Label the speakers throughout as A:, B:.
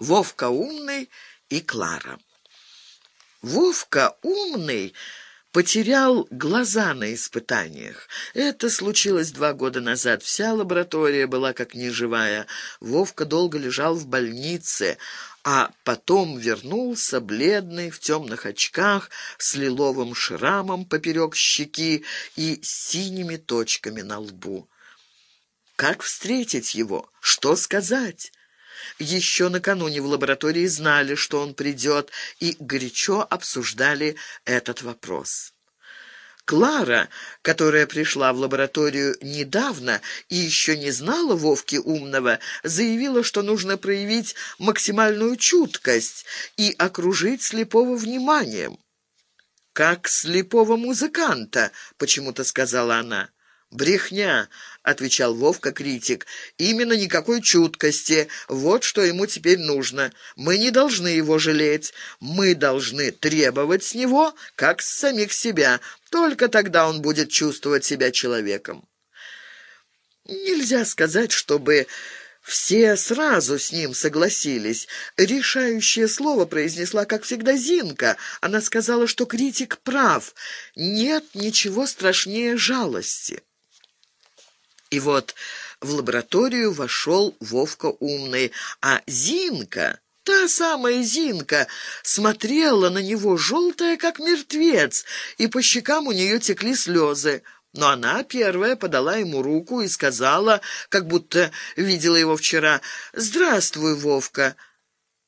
A: Вовка умный и Клара. Вовка умный потерял глаза на испытаниях. Это случилось два года назад. Вся лаборатория была как неживая. Вовка долго лежал в больнице, а потом вернулся, бледный, в темных очках, с лиловым шрамом поперек щеки и синими точками на лбу. Как встретить его? Что сказать? Еще накануне в лаборатории знали, что он придет, и горячо обсуждали этот вопрос. Клара, которая пришла в лабораторию недавно и еще не знала Вовки Умного, заявила, что нужно проявить максимальную чуткость и окружить слепого вниманием. «Как слепого музыканта», — почему-то сказала она. «Брехня», — отвечал Вовка-критик. «Именно никакой чуткости. Вот что ему теперь нужно. Мы не должны его жалеть. Мы должны требовать с него, как с самих себя. Только тогда он будет чувствовать себя человеком». Нельзя сказать, чтобы... Все сразу с ним согласились. Решающее слово произнесла, как всегда, Зинка. Она сказала, что критик прав. Нет ничего страшнее жалости. И вот в лабораторию вошел Вовка умный, а Зинка... Та самая Зинка смотрела на него, желтая, как мертвец, и по щекам у нее текли слезы. Но она первая подала ему руку и сказала, как будто видела его вчера, «Здравствуй, Вовка».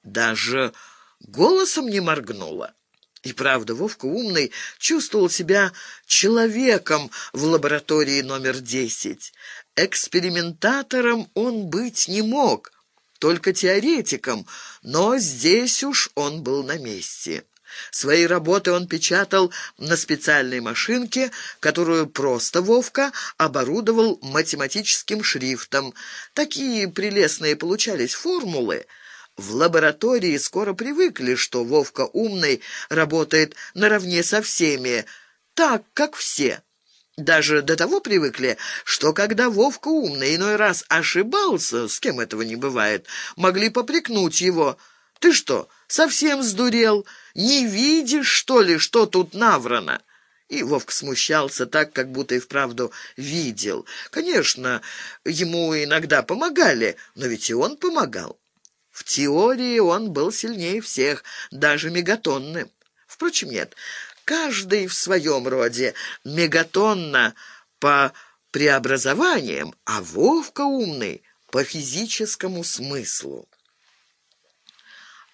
A: Даже голосом не моргнула. И правда, Вовка умный чувствовал себя человеком в лаборатории номер десять. Экспериментатором он быть не мог, только теоретиком, но здесь уж он был на месте. Свои работы он печатал на специальной машинке, которую просто Вовка оборудовал математическим шрифтом. Такие прелестные получались формулы — в лаборатории скоро привыкли, что Вовка умный работает наравне со всеми, так, как все. Даже до того привыкли, что когда Вовка умный иной раз ошибался, с кем этого не бывает, могли попрекнуть его. «Ты что, совсем сдурел? Не видишь, что ли, что тут наврано?» И Вовка смущался так, как будто и вправду видел. Конечно, ему иногда помогали, но ведь и он помогал. В теории он был сильнее всех, даже мегатонны. Впрочем, нет, каждый в своем роде. Мегатонна по преобразованиям, а Вовка умный по физическому смыслу.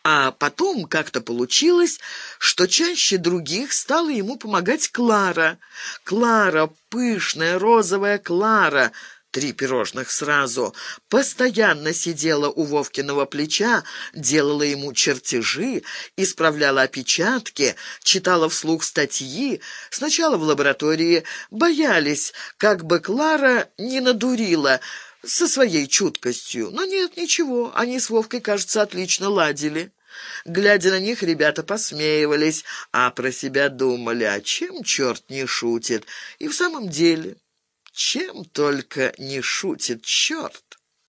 A: А потом как-то получилось, что чаще других стала ему помогать Клара. Клара, пышная розовая Клара — три пирожных сразу, постоянно сидела у Вовкиного плеча, делала ему чертежи, исправляла опечатки, читала вслух статьи. Сначала в лаборатории боялись, как бы Клара не надурила со своей чуткостью. Но нет, ничего, они с Вовкой, кажется, отлично ладили. Глядя на них, ребята посмеивались, а про себя думали, а чем черт не шутит. И в самом деле... Чем только не шутит черт.